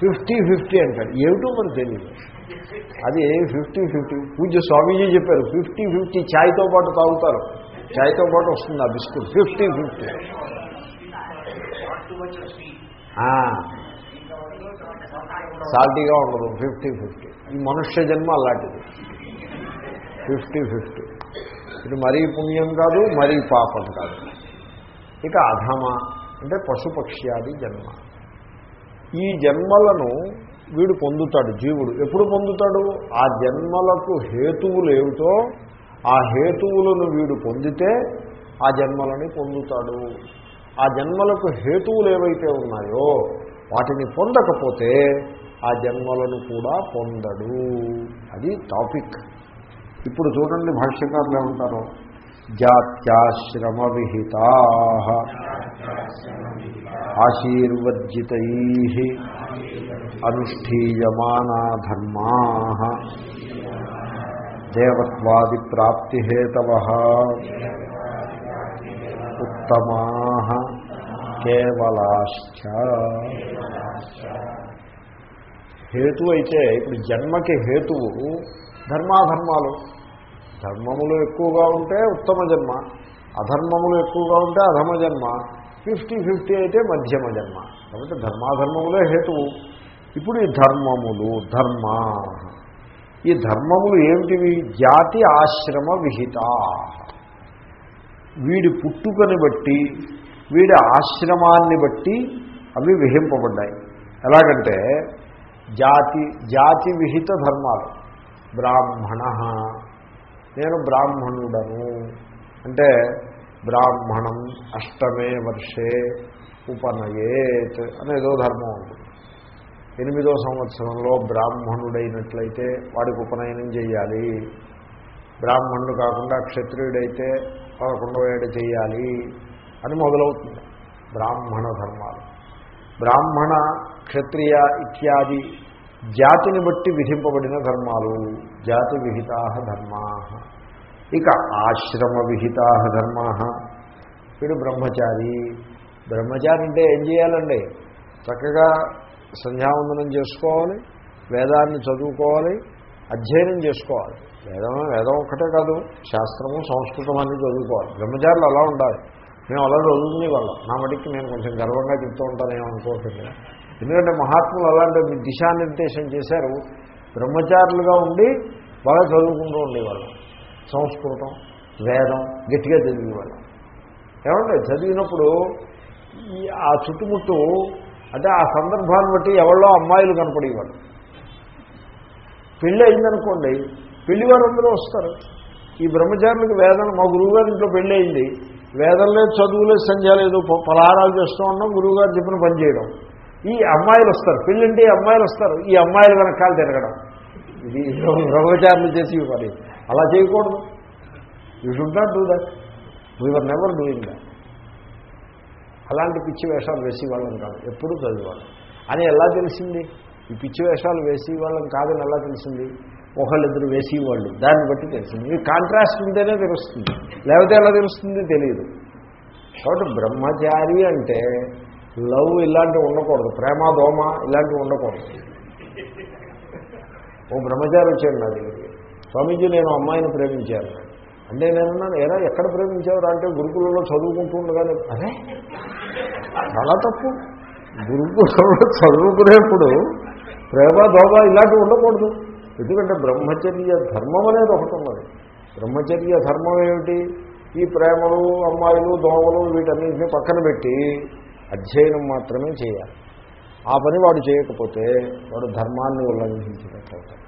Fifty fifty అంటాడు ఏమిటో మరి తెలియదు అది ఫిఫ్టీ ఫిఫ్టీ. పూజ్య స్వామీజీ చెప్పారు ఫిఫ్టీ ఫిఫ్టీ ఛాయ్తో పాటు తాగుతారు. ఛాయ్తో పాటు వస్తుంది ఆ బిస్కుట్. Fifty fifty. సాల్టీగా ఉండదు. Fifty fifty. ఈ మనుష్య జన్మ అలాంటిది. Fifty fifty. ఇది మరీ పుణ్యం కాదు మరీ పాపం కాదు. ఇక అధమ అంటే పశుపక్ష్యాది జన్మ. ఈ జన్మలను వీడు పొందుతాడు జీవుడు. ఎప్పుడు పొందుతాడు? ఆ జన్మలకు హేతువులు ఏమిటో ఆ హేతువులను వీడు పొందితే ఆ జన్మలని పొందుతాడు. ఆ జన్మలకు హేతువులు ఏవైతే ఉన్నాయో వాటిని పొందకపోతే ఆ జన్మలను కూడా పొందడు. అది టాపిక్. ఇప్పుడు చూడండి భాష్యకారులు ఏమంటారు? జాత్యాశ్రమ విహితా ఆశీర్వర్జితై అనుష్ఠీయమానా ధర్మా దేవత్వాది ప్రాప్తిహేతవ ఉత్తమా కేవలాశ్చ. హేతు అయితే ఇప్పుడు జన్మకి హేతువు ధర్మాధర్మాలు. ధర్మములు ఎక్కువగా ఉంటే ఉత్తమ జన్మ. అధర్మములు ఎక్కువగా ఉంటే అధమ జన్మ. ఫిఫ్టీ ఫిఫ్టీ అయితే మధ్యమ జన్మ. కాబట్టి ధర్మాధర్మములే హేతువు. ఇప్పుడు ఈ ధర్మములు ధర్మ. ఈ ధర్మములు ఏమిటివి? జాతి ఆశ్రమ విహిత. వీడి పుట్టుకని బట్టి వీడి ఆశ్రమాన్ని బట్టి అవి విహింపబడ్డాయి ఎలాగంటే జాతి జాతి విహిత ధర్మాలు. బ్రాహ్మణ నేను బ్రాహ్మణుడను. అంటే బ్రాహ్మణం అష్టమే వర్షే ఉపనయేత్ అనేదో ధర్మం ఉంటుంది ఎనిమిదో సంవత్సరంలో బ్రాహ్మణుడైనట్లయితే వాడికి ఉపనయనం చేయాలి. బ్రాహ్మణుడు కాకుండా క్షత్రియుడైతే పదకొండవ ఏడు చేయాలి అని మొదలవుతుంది. బ్రాహ్మణ ధర్మాలు. బ్రాహ్మణ క్షత్రియ ఇత్యాది జాతిని బట్టి విధింపబడిన ధర్మాలు. జాతి విహితా ధర్మా. ఇక ఆశ్రమ విహితా ధర్మా. వీడు బ్రహ్మచారి. బ్రహ్మచారి అంటే ఏం చేయాలండి? చక్కగా సంధ్యావందనం చేసుకోవాలి వేదాన్ని చదువుకోవాలి అధ్యయనం చేసుకోవాలి. వేదం వేదం ఒక్కటే కాదు శాస్త్రము సంస్కృతం అన్నీ చదువుకోవాలి. బ్రహ్మచారులు అలా ఉండాలి. మేము అలా చదువుకునే వాళ్ళం నా మటుకి నేను కొంచెం గర్వంగా చెప్తూ ఉంటానేమో అనుకోకండి. ఎందుకంటే మహాత్ములు అలాంటి దిశానిర్దేశం చేశారు. బ్రహ్మచారులుగా ఉండి బాగా చదువుకుంటూ ఉండేవాళ్ళం. సంస్కృతం వేదం గట్టిగా చదివేవాళ్ళం. ఏమంటే చదివినప్పుడు ఈ ఆ చుట్టుముట్టు అంటే ఆ సందర్భాన్ని బట్టి ఎవరో అమ్మాయిలు కనపడేవాళ్ళు. పెళ్ళి అయిందనుకోండి పెళ్ళి వారందరూ వస్తారు. ఈ బ్రహ్మచారులకు వేదన మా గురువుగారి ఇంట్లో పెళ్ళి అయింది. వేదం లేదు చదువు లేదు సంధ్య లేదు పలహారాలు చేస్తూ ఉన్నాం గురువుగారు చెప్పిన పని చేయడం. ఈ అమ్మాయిలు వస్తారు పెళ్ళింటే అమ్మాయిలు వస్తారు ఈ అమ్మాయిలు వెనకాల తిరగడం. ఇది బ్రహ్మచారులు చేసి ఇవ్వాలి అలా చేయకూడదు. You should not do that we are never doing that అలాంటి పిచ్చి వేషాలు వేసేవాళ్ళం కాదు. ఎప్పుడూ చదివాళ్ళం అని ఎలా తెలిసింది? ఈ పిచ్చి వేషాలు వేసేవాళ్ళం కాదని ఎలా తెలిసింది? ఒకళ్ళిద్దరు వేసేవాళ్ళు. దాన్ని బట్టి తెలిసింది. ఈ కాంట్రాస్ట్ ఉంటేనే తెలుస్తుంది. లేకపోతే ఎలా తెలుస్తుంది? తెలియదు. కాబట్టి బ్రహ్మచారి అంటే లవ్ ఇలాంటివి ఉండకూడదు. ప్రేమ దోమ ఇలాంటివి ఉండకూడదు. ఓ బ్రహ్మచారి వచ్చాడు నా దగ్గరికి. స్వామీజీ నేను అమ్మాయిని ప్రేమించాను. అంటే నేనున్నాను ఏరా ఎక్కడ ప్రేమించావు అంటే గురుకులంలో చదువుకుంటూ ఉండగానే అదే చాలా తప్పు. గురుకులంలో చదువుకునేప్పుడు ప్రేమ దోమ ఇలాంటివి ఉండకూడదు. ఎందుకంటే బ్రహ్మచర్య ధర్మం అనేది ఒకటి ఉన్నది. బ్రహ్మచర్య ధర్మం ఏమిటి? ఈ ప్రేమలు అమ్మాయిలు దోమలు వీటన్నింటినీ పక్కన పెట్టి అధ్యయనం మాత్రమే చేయాలి. ఆ పని వాడు చేయకపోతే వాడు ధర్మాన్ని ఉల్లంఘించినట్లవుతాడు.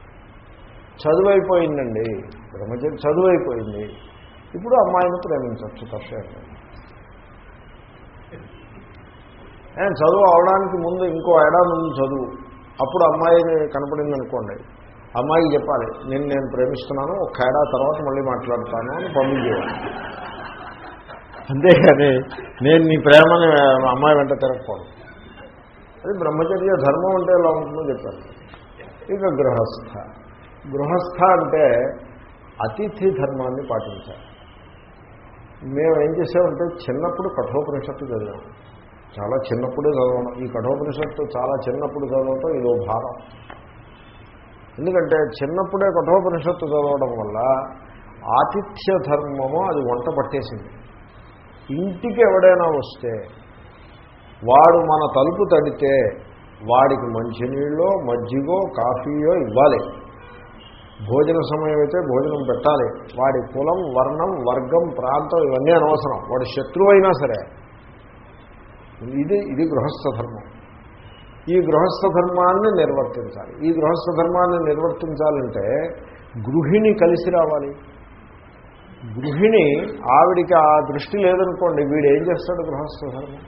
చదువు అయిపోయిందండి బ్రహ్మచర్య చదువు అయిపోయింది ఇప్పుడు అమ్మాయిని ప్రేమించవచ్చు తప్పేం చదువు అవడానికి ముందు ఇంకో ఏడాది ముందు చదువు. అప్పుడు అమ్మాయిని కనపడింది అనుకోండి అమ్మాయికి చెప్పాలి నేను నేను ప్రేమిస్తున్నాను ఒక ఏడా తర్వాత మళ్ళీ మాట్లాడతాను అని పంపించేయాలి అంతేగాని నేను నీ ప్రేమని అమ్మాయి వెంట తిరగకూడదు. అది బ్రహ్మచర్య ధర్మం అంటే ఎలా ఉంటుందో చెప్పాను ఇక గృహస్థ. గృహస్థ అంటే అతిథి ధర్మాన్ని పాటించాలి. మేము ఏం చేసామంటే చిన్నప్పుడు కఠోపనిషత్తు చదివాం. చాలా చిన్నప్పుడే చదవడం. ఈ కఠోపనిషత్తు చాలా చిన్నప్పుడు చదవటం ఇదో భారం. ఎందుకంటే చిన్నప్పుడే కఠోపనిషత్తు చదవడం వల్ల ఆతిథ్య ధర్మము అది వంట పట్టేసింది. ఇంటికి ఎవడైనా వస్తే వాడు మన తలుపు తడితే వాడికి మంచినీళ్ళో మజ్జిగో కాఫీయో ఇవ్వాలి. భోజన సమయం అయితే భోజనం పెట్టాలి. వాడి కులం వర్ణం వర్గం ప్రాంతం ఇవన్నీ అనవసరం. వాడి శత్రువు అయినా సరే. ఇది ఇది గృహస్థ ధర్మం. ఈ గృహస్థ ధర్మాన్ని నిర్వర్తించాలి. ఈ గృహస్థ ధర్మాన్ని నిర్వర్తించాలంటే గృహిణి కలిసి రావాలి. గృహిణి ఆవిడికి ఆ దృష్టి లేదనుకోండి వీడు ఏం చేస్తాడు గృహస్థ ధర్మం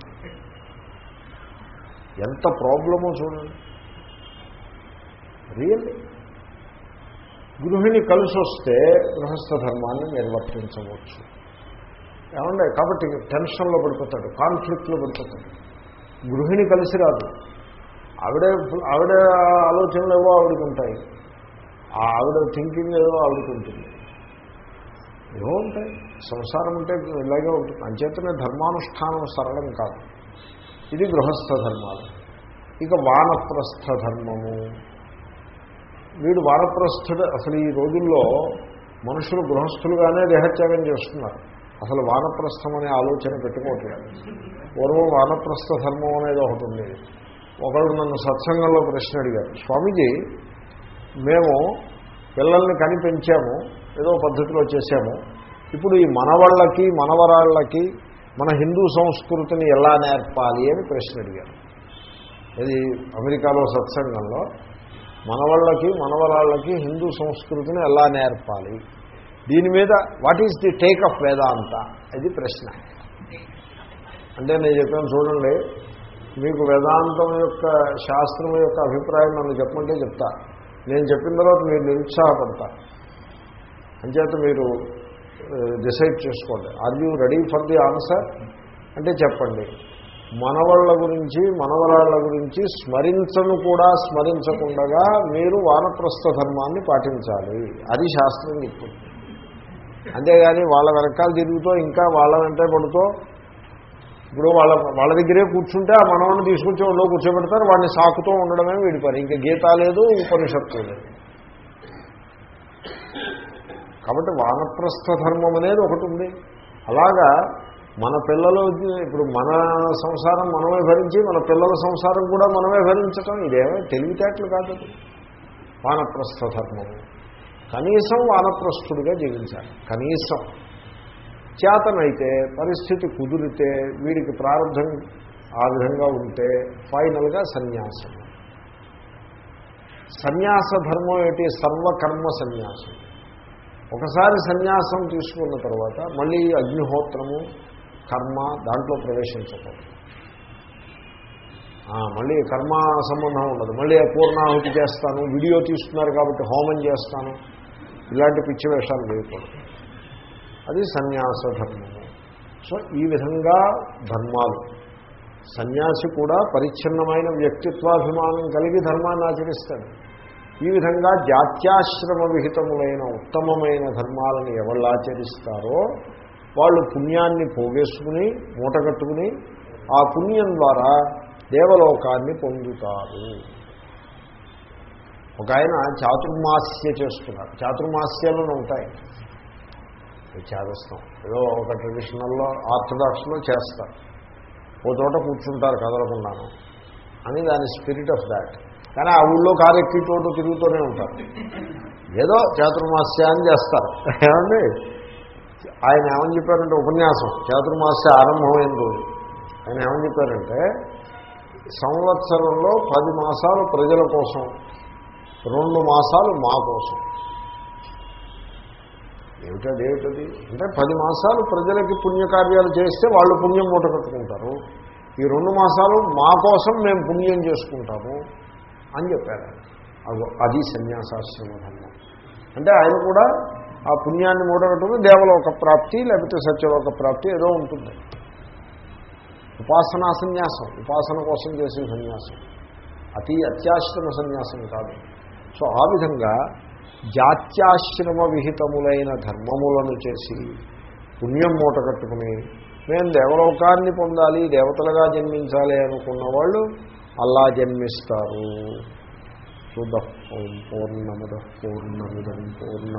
ఎంత ప్రాబ్లమో చూడండి. రియల్లీ గృహిణి కలిసి వస్తే గృహస్థ ధర్మాన్ని నిర్వర్తించవచ్చు. ఏమంటే కాబట్టి టెన్షన్లో పడిపోతాడు కాన్ఫ్లిక్ట్లో పడిపోతాడు. గృహిణి కలిసి రాదు. ఆవిడే ఆవిడ ఆలోచనలు ఏవో ఆవిడకు ఉంటాయి. ఆ ఆవిడ థింకింగ్ ఏదో ఆవిడకి ఉంటుంది. ఏమో ఉంటాయి. సంసారం అంటే ఇలాగే ఉంటుంది. అంచేతనే ధర్మానుష్ఠానం సరళం కాదు. ఇది గృహస్థ ధర్మాలు. ఇక వానప్రస్థ ధర్మము. వీడు వానప్రస్థుడు. అసలు ఈ రోజుల్లో మనుషులు గృహస్థులుగానే దేహత్యాగం చేస్తున్నారు. అసలు వానప్రస్థం అనే ఆలోచన పెట్టుకోవట్లేదు. పూర్వం వానప్రస్థ ధర్మం అనేది ఒకటి ఉంది ఒకడు నన్ను సత్సంగంలో ప్రశ్న అడిగారు స్వామీజీ మేము పిల్లల్ని కనిపెంచాము. ఏదో పద్ధతిలో చేశాము. ఇప్పుడు ఈ మనవాళ్ళకి మనవరాళ్ళకి మన హిందూ సంస్కృతిని ఎలా నేర్పాలి అని ప్రశ్న అడిగారు. ఇది అమెరికాలో సత్సంగంలో మనవాళ్ళకి మనవరాళ్ళకి హిందూ సంస్కృతిని ఎలా నేర్పాలి? దీని మీద what is the take of Vedanta అది ప్రశ్న. అంటే నేను చెప్పాను చూడండి మీకు వేదాంతం యొక్క శాస్త్రం యొక్క అభిప్రాయం నన్ను చెప్పమంటే చెప్తా. నేను చెప్పిన తర్వాత మీరు నిరుత్సాహపడతారు. అంచేత మీరు డిసైడ్ చేసుకోండి. Are you ready for the answer అంటే చెప్పండి. మనవాళ్ళ గురించి మనవరాళ్ళ గురించి స్మరించను కూడా స్మరించకుండా మీరు వానప్రస్థ ధర్మాన్ని పాటించాలి. అది శాస్త్రం చెప్తుంది. అంతేగాని వాళ్ళ వెనకాల తిరుగుతూ ఇంకా వాళ్ళ వెంటే పడుతూ ఇప్పుడు వాళ్ళ వాళ్ళ దగ్గరే కూర్చుంటే ఆ మనవాడిని తీసుకొచ్చి ఒళ్ళో కూర్చోబెడతారు వాడిని సాకుతూ ఉండడమే వీడి పని. ఇంకా గీత లేదు ఉపనిషత్తు లేదు. కాబట్టి వానప్రస్థ ధర్మం అనేది ఒకటి ఉంది. అలాగా మన పిల్లలు ఇప్పుడు మన సంసారం మనమే భరించి మన పిల్లల సంసారం కూడా మనమే భరించటం ఇదేమో తెలివితేటలు కాదు. వానప్రస్థ ధర్మం. కనీసం వానప్రస్థుడిగా జీవించాలి. కనీసం. చేతనైతే పరిస్థితి కుదిరితే వీడికి ప్రారంభం ఆ విధంగా ఉంటే ఫైనల్గా సన్యాసం. సన్యాస ధర్మం ఏంటి సర్వకర్మ సన్యాసం. ఒకసారి సన్యాసం తీసుకున్న తర్వాత మళ్ళీ అగ్నిహోత్రము కర్మ దాంట్లో ప్రవేశించకూడదు మళ్ళీ కర్మ సంబంధం ఉండదు. మళ్ళీ పూర్ణాహుతి చేస్తాను వీడియో తీస్తున్నారు కాబట్టి హోమం చేస్తాను. ఇలాంటి పిచ్చి వేషాలు వేయకూడదు. అది సన్యాస ధర్మము. సో ఈ విధంగా ధర్మాలు. సన్యాసి కూడా పరిచ్ఛిన్నమైన వ్యక్తిత్వాభిమానం కలిగి ధర్మాన్ని ఆచరిస్తాడు. ఈ విధంగా జాత్యాశ్రమ విహితములైన ఉత్తమమైన ధర్మాలను ఎవళ్ళు ఆచరిస్తారో వాళ్ళు పుణ్యాన్ని పోగేసుకుని మూటగట్టుకుని ఆ పుణ్యం ద్వారా దేవలోకాన్ని పొందుతారు. ఒక ఆయన చాతుర్మాస్య చేస్తున్నారు. చాతుర్మాస్యాలను ఉంటాయి. చేస్తాం ఏదో ఒక ట్రెడిషనల్లో ఆర్థడాక్స్లో చేస్తారు. ఓ చోట కూర్చుంటారు కదలకుండాను. అని దాని స్పిరిట్ ఆఫ్ దాట్ కానీ ఆ ఊళ్ళో కారెక్కి చోటు తిరుగుతూనే ఉంటారు. ఏదో చాతుర్మాస్య అని చేస్తారు. ఏమండి? ఆయన ఏమని చెప్పారంటే ఉపన్యాసం. చాతుర్మాస్య ఆరంభమైన రోజు. ఆయన ఏమని చెప్పారంటే సంవత్సరంలో పది మాసాలు ప్రజల కోసం రెండు మాసాలు మా కోసం. ఏమిటది ఏమిటది? అంటే పది మాసాలు ప్రజలకి పుణ్యకార్యాలు చేస్తే వాళ్ళు పుణ్యం మూట కట్టుకుంటారు ఈ రెండు మాసాలు మా కోసం మేము పుణ్యం చేసుకుంటాము. అని చెప్పారు. ఆయన. అది సన్యాసాశ్రమ ధర్మం. అంటే ఆయన కూడా ఆ పుణ్యాన్ని మూడగట్టుకుని దేవలోక ప్రాప్తి లేకపోతే సత్యలోక ప్రాప్తి ఏదో ఉంటుంది. ఉపాసనా సన్యాసం ఉపాసన కోసం చేసే సన్యాసం. అతి అత్యాశ్రమ సన్యాసం కాదు. సో ఆ విధంగా జాత్యాశ్రమ విహితములైన ధర్మములను చేసి పుణ్యం మూట కట్టుకుని మేము దేవలోకాన్ని పొందాలి దేవతలుగా జన్మించాలి అనుకున్న వాళ్ళు అలా జన్మిస్తారు. చూద్దాం ఓం పూర్ణముద పూర్ణముదం పూర్ణ